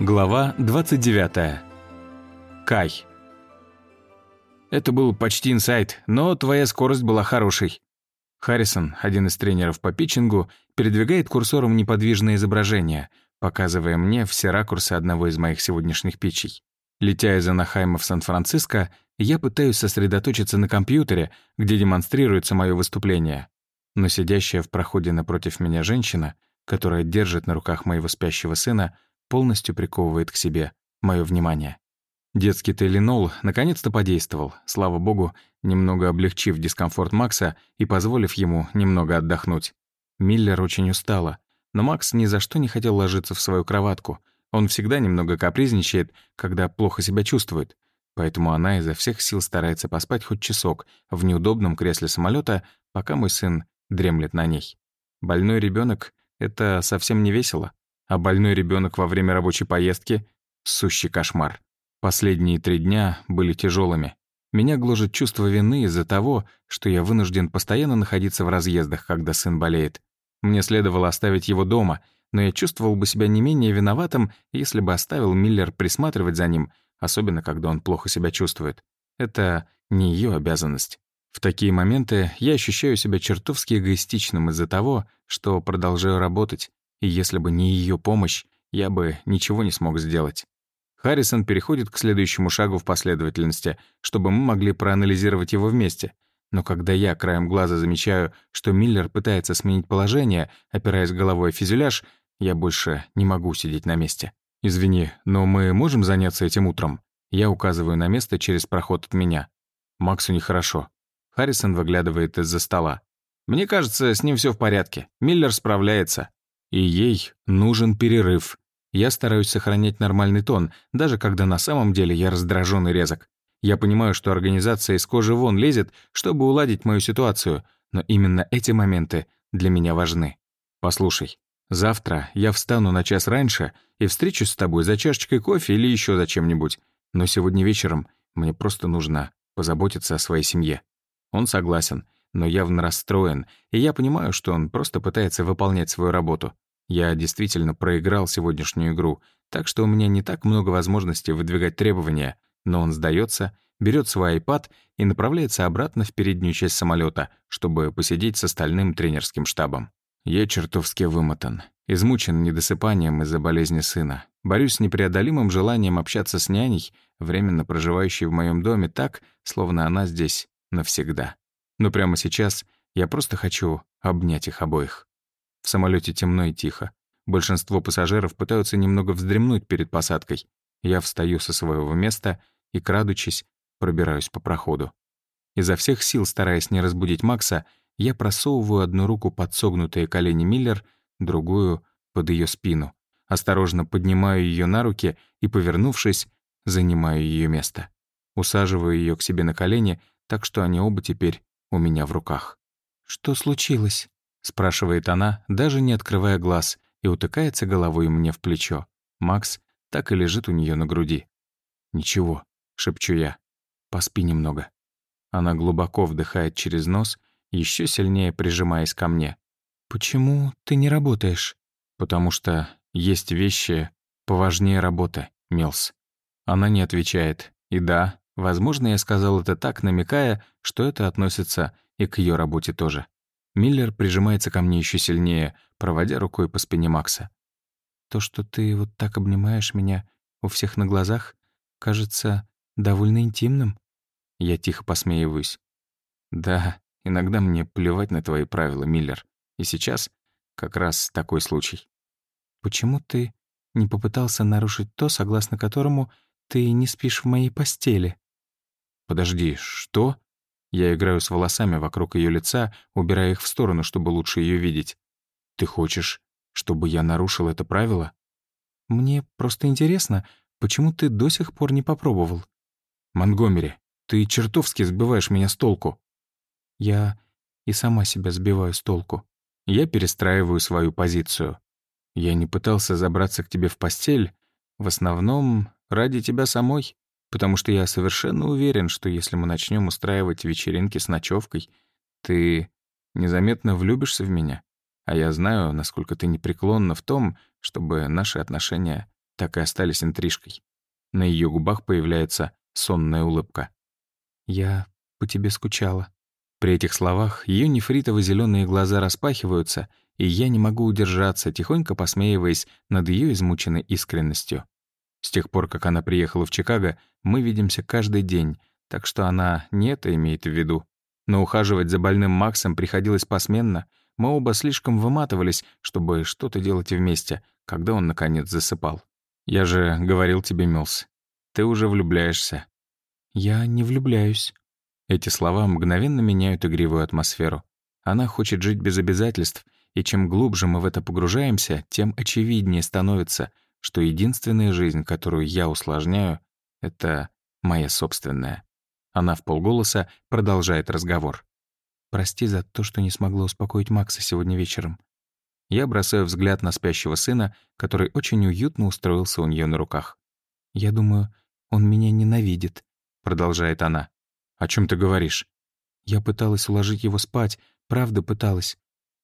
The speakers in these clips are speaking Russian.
Глава 29. Кай. Это был почти инсайт, но твоя скорость была хорошей. Харрисон, один из тренеров по питчингу, передвигает курсором неподвижное изображение, показывая мне все ракурсы одного из моих сегодняшних питчей. Летя из Анахайма в Сан-Франциско, я пытаюсь сосредоточиться на компьютере, где демонстрируется мое выступление. Но сидящая в проходе напротив меня женщина, которая держит на руках моего спящего сына, полностью приковывает к себе мое внимание. Детский тейлинол наконец-то подействовал, слава богу, немного облегчив дискомфорт Макса и позволив ему немного отдохнуть. Миллер очень устала, но Макс ни за что не хотел ложиться в свою кроватку. Он всегда немного капризничает, когда плохо себя чувствует. Поэтому она изо всех сил старается поспать хоть часок в неудобном кресле самолета, пока мой сын дремлет на ней. Больной ребенок это совсем не весело а больной ребенок во время рабочей поездки — сущий кошмар. Последние три дня были тяжелыми. Меня гложет чувство вины из-за того, что я вынужден постоянно находиться в разъездах, когда сын болеет. Мне следовало оставить его дома, но я чувствовал бы себя не менее виноватым, если бы оставил Миллер присматривать за ним, особенно когда он плохо себя чувствует. Это не ее обязанность. В такие моменты я ощущаю себя чертовски эгоистичным из-за того, что продолжаю работать, и если бы не ее помощь, я бы ничего не смог сделать. Харрисон переходит к следующему шагу в последовательности, чтобы мы могли проанализировать его вместе. Но когда я краем глаза замечаю, что Миллер пытается сменить положение, опираясь головой о фюзеляж, я больше не могу сидеть на месте. «Извини, но мы можем заняться этим утром?» Я указываю на место через проход от меня. Максу нехорошо. Харрисон выглядывает из-за стола. «Мне кажется, с ним все в порядке. Миллер справляется и ей нужен перерыв. Я стараюсь сохранять нормальный тон, даже когда на самом деле я раздражен и резок. Я понимаю, что организация из кожи вон лезет, чтобы уладить мою ситуацию, но именно эти моменты для меня важны. Послушай, завтра я встану на час раньше и встречусь с тобой за чашечкой кофе или еще за чем-нибудь, но сегодня вечером мне просто нужно позаботиться о своей семье. Он согласен — но явно расстроен, и я понимаю, что он просто пытается выполнять свою работу. Я действительно проиграл сегодняшнюю игру, так что у меня не так много возможностей выдвигать требования, но он сдается, берет свой iPad и направляется обратно в переднюю часть самолета, чтобы посидеть с остальным тренерским штабом. Я чертовски вымотан, измучен недосыпанием из-за болезни сына. Борюсь с непреодолимым желанием общаться с няней, временно проживающей в моем доме так, словно она здесь навсегда. Но прямо сейчас я просто хочу обнять их обоих. В самолете темно и тихо. Большинство пассажиров пытаются немного вздремнуть перед посадкой. Я встаю со своего места и, крадучись, пробираюсь по проходу. Изо всех сил, стараясь не разбудить Макса, я просовываю одну руку под согнутые колени Миллер, другую — под ее спину. Осторожно поднимаю ее на руки и, повернувшись, занимаю ее место. Усаживаю ее к себе на колени, так что они оба теперь у меня в руках. «Что случилось?» — спрашивает она, даже не открывая глаз, и утыкается головой мне в плечо. Макс так и лежит у нее на груди. «Ничего», — шепчу я. «Поспи немного». Она глубоко вдыхает через нос, еще сильнее прижимаясь ко мне. «Почему ты не работаешь?» «Потому что есть вещи поважнее работы, Милс». Она не отвечает. И да, Возможно, я сказал это так, намекая, что это относится и к ее работе тоже. Миллер прижимается ко мне еще сильнее, проводя рукой по спине Макса. «То, что ты вот так обнимаешь меня у всех на глазах, кажется довольно интимным». Я тихо посмеиваюсь. «Да, иногда мне плевать на твои правила, Миллер. И сейчас как раз такой случай». «Почему ты не попытался нарушить то, согласно которому ты не спишь в моей постели?» «Подожди, что?» Я играю с волосами вокруг ее лица, убирая их в сторону, чтобы лучше ее видеть. «Ты хочешь, чтобы я нарушил это правило?» «Мне просто интересно, почему ты до сих пор не попробовал?» «Монгомери, ты чертовски сбиваешь меня с толку». «Я и сама себя сбиваю с толку». Я перестраиваю свою позицию. Я не пытался забраться к тебе в постель, в основном ради тебя самой. Потому что я совершенно уверен, что если мы начнем устраивать вечеринки с ночевкой, ты незаметно влюбишься в меня. А я знаю, насколько ты непреклонна в том, чтобы наши отношения так и остались интрижкой. На ее губах появляется сонная улыбка. «Я по тебе скучала». При этих словах ее нефритово зеленые глаза распахиваются, и я не могу удержаться, тихонько посмеиваясь над ее измученной искренностью. С тех пор, как она приехала в Чикаго, мы видимся каждый день, так что она не это имеет в виду. Но ухаживать за больным Максом приходилось посменно. Мы оба слишком выматывались, чтобы что-то делать вместе, когда он, наконец, засыпал. «Я же говорил тебе, Милс, ты уже влюбляешься». «Я не влюбляюсь». Эти слова мгновенно меняют игривую атмосферу. Она хочет жить без обязательств, и чем глубже мы в это погружаемся, тем очевиднее становится — что единственная жизнь, которую я усложняю, — это моя собственная. Она в полголоса продолжает разговор. «Прости за то, что не смогла успокоить Макса сегодня вечером». Я бросаю взгляд на спящего сына, который очень уютно устроился у нее на руках. «Я думаю, он меня ненавидит», — продолжает она. «О чем ты говоришь?» «Я пыталась уложить его спать, правда пыталась,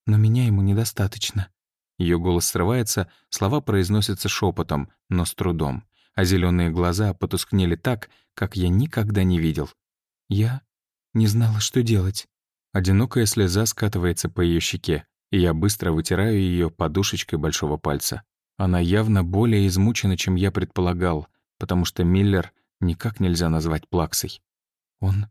но меня ему недостаточно». Ее голос срывается, слова произносятся шепотом, но с трудом, а зеленые глаза потускнели так, как я никогда не видел. Я не знала, что делать. Одинокая слеза скатывается по ее щеке, и я быстро вытираю ее подушечкой большого пальца. Она явно более измучена, чем я предполагал, потому что Миллер никак нельзя назвать плаксой. Он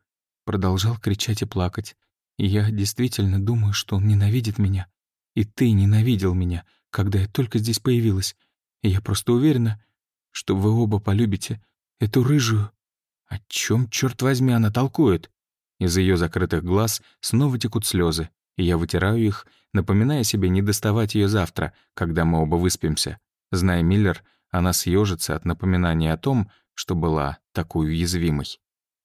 продолжал кричать и плакать, и я действительно думаю, что он ненавидит меня. И ты ненавидел меня, когда я только здесь появилась. И я просто уверена, что вы оба полюбите эту рыжую. О чем, черт возьми, она толкует? Из ее закрытых глаз снова текут слезы, и я вытираю их, напоминая себе не доставать ее завтра, когда мы оба выспимся. Зная Миллер, она съежится от напоминания о том, что была такой уязвимой.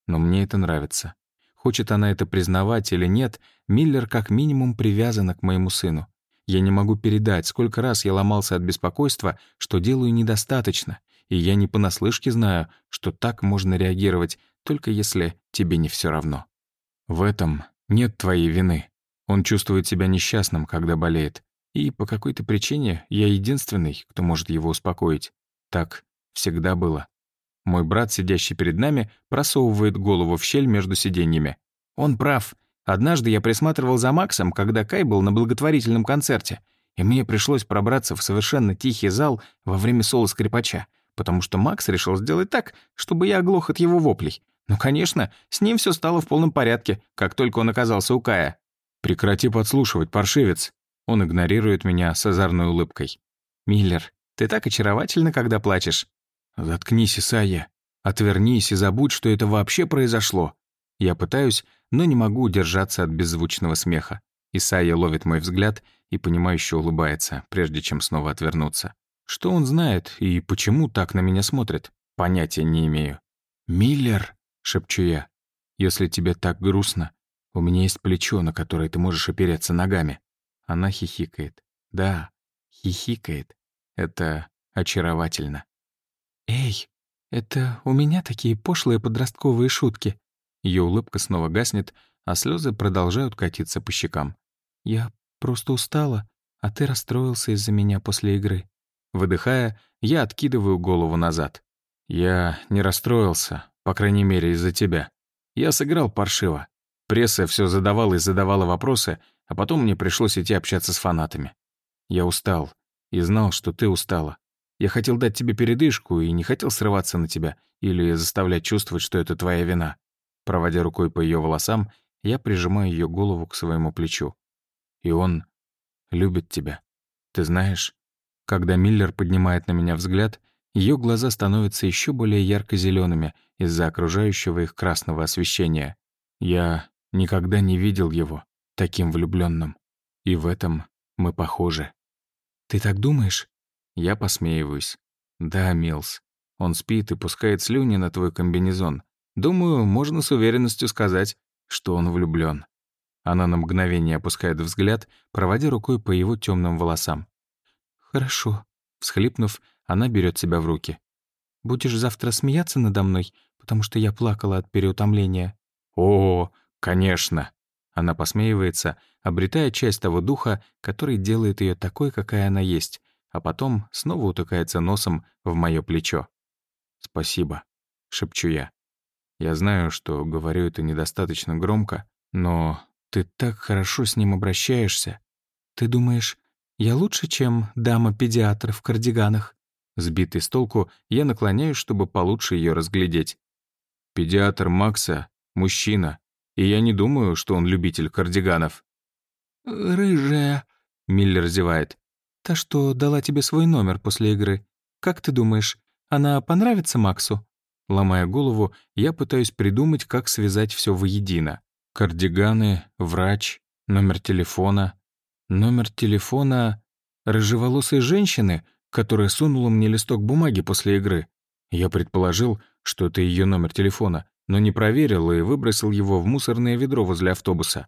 Но мне это нравится. Хочет она это признавать или нет, Миллер как минимум привязана к моему сыну. Я не могу передать, сколько раз я ломался от беспокойства, что делаю недостаточно, и я не понаслышке знаю, что так можно реагировать, только если тебе не все равно. В этом нет твоей вины. Он чувствует себя несчастным, когда болеет. И по какой-то причине я единственный, кто может его успокоить. Так всегда было. Мой брат, сидящий перед нами, просовывает голову в щель между сиденьями. Он прав. Однажды я присматривал за Максом, когда Кай был на благотворительном концерте, и мне пришлось пробраться в совершенно тихий зал во время соло скрипача, потому что Макс решил сделать так, чтобы я оглох от его воплей. Но, конечно, с ним все стало в полном порядке, как только он оказался у Кая. «Прекрати подслушивать, паршивец!» Он игнорирует меня с озорной улыбкой. «Миллер, ты так очаровательно, когда плачешь». «Заткнись, Исайя. Отвернись и забудь, что это вообще произошло. Я пытаюсь но не могу удержаться от беззвучного смеха. Исайя ловит мой взгляд и понимающе улыбается, прежде чем снова отвернуться. Что он знает и почему так на меня смотрит? Понятия не имею. «Миллер!» — шепчу я. «Если тебе так грустно, у меня есть плечо, на которое ты можешь опереться ногами». Она хихикает. Да, хихикает. Это очаровательно. «Эй, это у меня такие пошлые подростковые шутки?» Ее улыбка снова гаснет, а слезы продолжают катиться по щекам. «Я просто устала, а ты расстроился из-за меня после игры». Выдыхая, я откидываю голову назад. «Я не расстроился, по крайней мере, из-за тебя. Я сыграл паршиво. Пресса все задавала и задавала вопросы, а потом мне пришлось идти общаться с фанатами. Я устал и знал, что ты устала. Я хотел дать тебе передышку и не хотел срываться на тебя или заставлять чувствовать, что это твоя вина. Проводя рукой по ее волосам, я прижимаю ее голову к своему плечу. И он любит тебя. Ты знаешь, когда Миллер поднимает на меня взгляд, ее глаза становятся еще более ярко зелеными из-за окружающего их красного освещения. Я никогда не видел его таким влюбленным, И в этом мы похожи. «Ты так думаешь?» Я посмеиваюсь. «Да, Милс. Он спит и пускает слюни на твой комбинезон, Думаю, можно с уверенностью сказать, что он влюблён. Она на мгновение опускает взгляд, проводя рукой по его тёмным волосам. «Хорошо», — всхлипнув, она берёт себя в руки. «Будешь завтра смеяться надо мной, потому что я плакала от переутомления?» «О, конечно!» Она посмеивается, обретая часть того духа, который делает её такой, какая она есть, а потом снова утыкается носом в моё плечо. «Спасибо», — шепчу я. Я знаю, что говорю это недостаточно громко, но ты так хорошо с ним обращаешься. Ты думаешь, я лучше, чем дама-педиатр в кардиганах? Сбитый с толку, я наклоняюсь, чтобы получше ее разглядеть. Педиатр Макса — мужчина, и я не думаю, что он любитель кардиганов. «Рыжая», — Миллер зевает. «Та, что дала тебе свой номер после игры. Как ты думаешь, она понравится Максу?» Ломая голову, я пытаюсь придумать, как связать все воедино. Кардиганы, врач, номер телефона. Номер телефона рыжеволосой женщины, которая сунула мне листок бумаги после игры. Я предположил, что это ее номер телефона, но не проверил и выбросил его в мусорное ведро возле автобуса.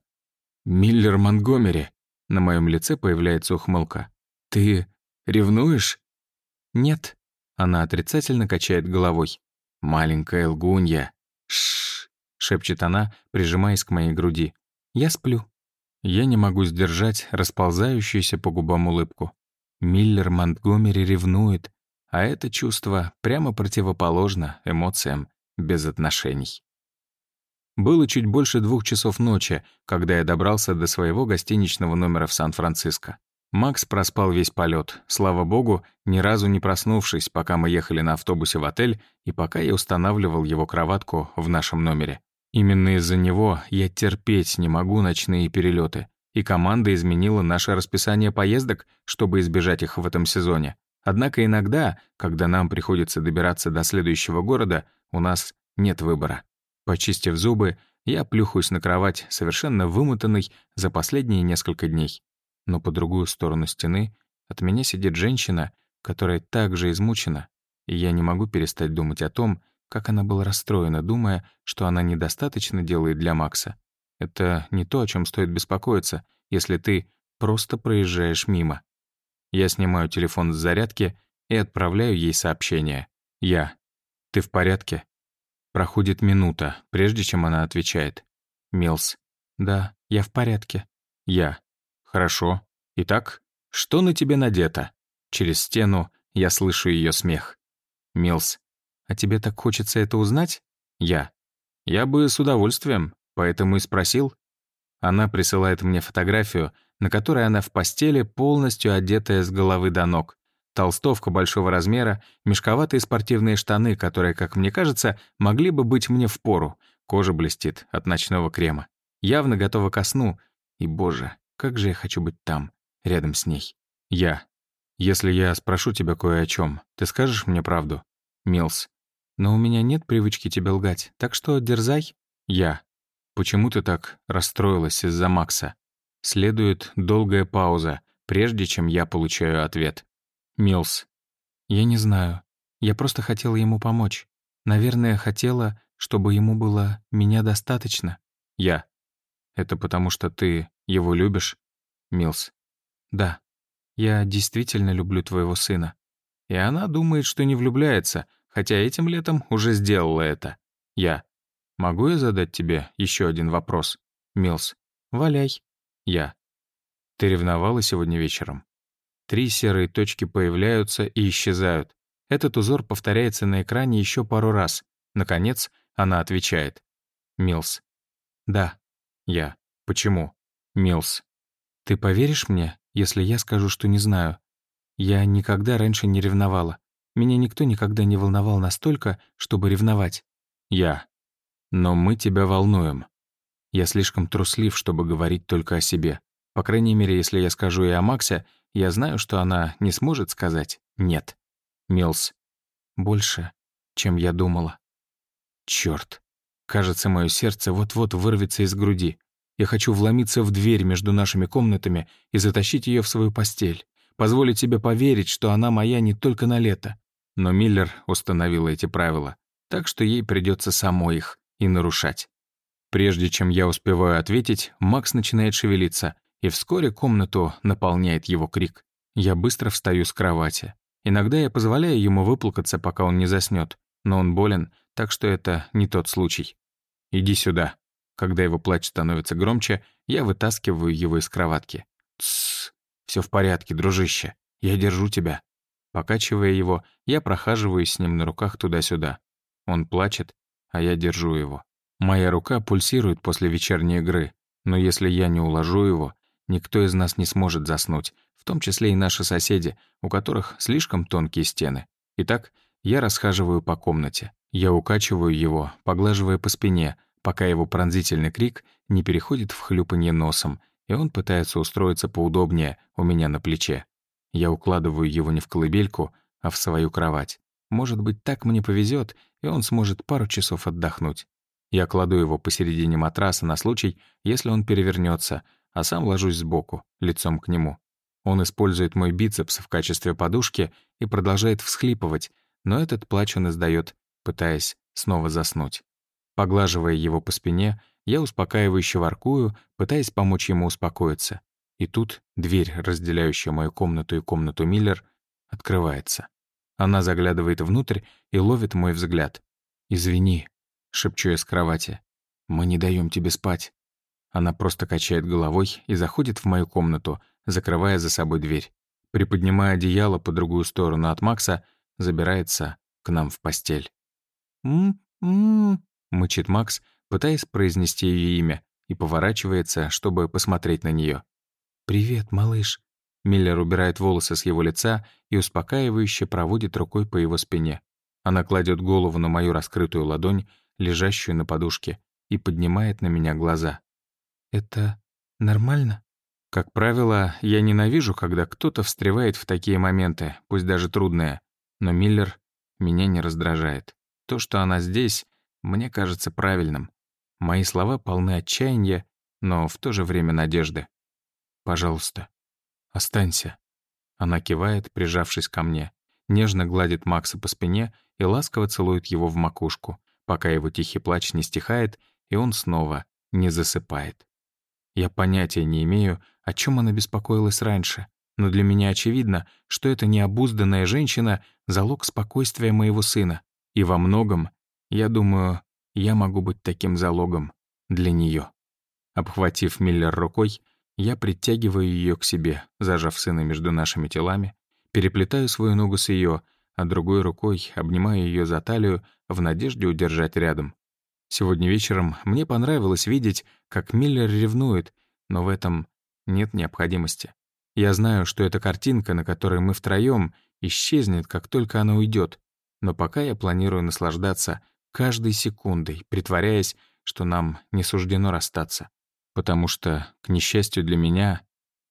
«Миллер Монгомери!» На моем лице появляется ухмылка. «Ты ревнуешь?» «Нет», — она отрицательно качает головой. «Маленькая лгунья!» «Шшш!» — шепчет она, прижимаясь к моей груди. «Я сплю». Я не могу сдержать расползающуюся по губам улыбку. Миллер Монтгомери ревнует, а это чувство прямо противоположно эмоциям без отношений. Было чуть больше двух часов ночи, когда я добрался до своего гостиничного номера в Сан-Франциско. Макс проспал весь полет, слава богу, ни разу не проснувшись, пока мы ехали на автобусе в отель и пока я устанавливал его кроватку в нашем номере. Именно из-за него я терпеть не могу ночные перелеты, и команда изменила наше расписание поездок, чтобы избежать их в этом сезоне. Однако иногда, когда нам приходится добираться до следующего города, у нас нет выбора. Почистив зубы, я плюхаюсь на кровать, совершенно вымотанный за последние несколько дней но по другую сторону стены от меня сидит женщина, которая также измучена, и я не могу перестать думать о том, как она была расстроена, думая, что она недостаточно делает для Макса. Это не то, о чем стоит беспокоиться, если ты просто проезжаешь мимо. Я снимаю телефон с зарядки и отправляю ей сообщение. «Я. Ты в порядке?» Проходит минута, прежде чем она отвечает. «Милс. Да, я в порядке. Я. «Хорошо. Итак, что на тебе надето?» Через стену я слышу ее смех. «Милс, а тебе так хочется это узнать?» «Я. Я бы с удовольствием, поэтому и спросил». Она присылает мне фотографию, на которой она в постели, полностью одетая с головы до ног. Толстовка большого размера, мешковатые спортивные штаны, которые, как мне кажется, могли бы быть мне в пору. Кожа блестит от ночного крема. Явно готова ко сну. И, боже, как же я хочу быть там, рядом с ней. Я. Если я спрошу тебя кое о чем, ты скажешь мне правду? Милс. Но у меня нет привычки тебе лгать, так что дерзай. Я. Почему ты так расстроилась из-за Макса? Следует долгая пауза, прежде чем я получаю ответ. Милс. Я не знаю. Я просто хотела ему помочь. Наверное, хотела, чтобы ему было меня достаточно. Я. Это потому, что ты его любишь, Милс? Да. Я действительно люблю твоего сына. И она думает, что не влюбляется, хотя этим летом уже сделала это. Я. Могу я задать тебе еще один вопрос? Милс. Валяй. Я. Ты ревновала сегодня вечером? Три серые точки появляются и исчезают. Этот узор повторяется на экране еще пару раз. Наконец, она отвечает. Милс. Да. Я. Почему? Милс. Ты поверишь мне, если я скажу, что не знаю? Я никогда раньше не ревновала. Меня никто никогда не волновал настолько, чтобы ревновать. Я. Но мы тебя волнуем. Я слишком труслив, чтобы говорить только о себе. По крайней мере, если я скажу и о Максе, я знаю, что она не сможет сказать «нет». Милс. Больше, чем я думала. Чёрт. Кажется, мое сердце вот-вот вырвется из груди. Я хочу вломиться в дверь между нашими комнатами и затащить ее в свою постель. Позволить себе поверить, что она моя не только на лето. Но Миллер установила эти правила, так что ей придется самой их и нарушать. Прежде чем я успеваю ответить, Макс начинает шевелиться, и вскоре комнату наполняет его крик. Я быстро встаю с кровати. Иногда я позволяю ему выплакаться, пока он не заснет, но он болен, так что это не тот случай. Иди сюда. Когда его плач становится громче, я вытаскиваю его из кроватки. Тссс, все в порядке, дружище. Я держу тебя. Покачивая его, я прохаживаюсь с ним на руках туда-сюда. Он плачет, а я держу его. Моя рука пульсирует после вечерней игры, но если я не уложу его, никто из нас не сможет заснуть, в том числе и наши соседи, у которых слишком тонкие стены. Итак, я расхаживаю по комнате. Я укачиваю его, поглаживая по спине, пока его пронзительный крик не переходит в хлюпанье носом, и он пытается устроиться поудобнее у меня на плече. Я укладываю его не в колыбельку, а в свою кровать. Может быть, так мне повезет, и он сможет пару часов отдохнуть. Я кладу его посередине матраса на случай, если он перевернется, а сам ложусь сбоку, лицом к нему. Он использует мой бицепс в качестве подушки и продолжает всхлипывать, но этот плач он издает пытаясь снова заснуть. Поглаживая его по спине, я успокаивающе воркую, пытаясь помочь ему успокоиться. И тут дверь, разделяющая мою комнату и комнату Миллер, открывается. Она заглядывает внутрь и ловит мой взгляд. «Извини», — шепчу я с кровати. «Мы не даем тебе спать». Она просто качает головой и заходит в мою комнату, закрывая за собой дверь. Приподнимая одеяло по другую сторону от Макса, забирается к нам в постель. «М-м-м», мычит Макс, пытаясь произнести ее имя, и поворачивается, чтобы посмотреть на нее. «Привет, малыш». Миллер убирает волосы с его лица и успокаивающе проводит рукой по его спине. Она кладет голову на мою раскрытую ладонь, лежащую на подушке, и поднимает на меня глаза. «Это нормально?» Как правило, я ненавижу, когда кто-то встревает в такие моменты, пусть даже трудные, но Миллер меня не раздражает. То, что она здесь, мне кажется правильным. Мои слова полны отчаяния, но в то же время надежды. «Пожалуйста, останься». Она кивает, прижавшись ко мне, нежно гладит Макса по спине и ласково целует его в макушку, пока его тихий плач не стихает, и он снова не засыпает. Я понятия не имею, о чем она беспокоилась раньше, но для меня очевидно, что эта необузданная женщина — залог спокойствия моего сына. И во многом, я думаю, я могу быть таким залогом для нее. Обхватив Миллер рукой, я притягиваю ее к себе, зажав сына между нашими телами, переплетаю свою ногу с ее, а другой рукой обнимаю ее за талию в надежде удержать рядом. Сегодня вечером мне понравилось видеть, как Миллер ревнует, но в этом нет необходимости. Я знаю, что эта картинка, на которой мы втроем, исчезнет, как только она уйдет, но пока я планирую наслаждаться каждой секундой, притворяясь, что нам не суждено расстаться. Потому что, к несчастью для меня,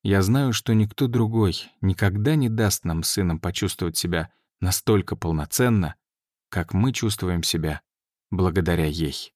я знаю, что никто другой никогда не даст нам сыном почувствовать себя настолько полноценно, как мы чувствуем себя благодаря ей.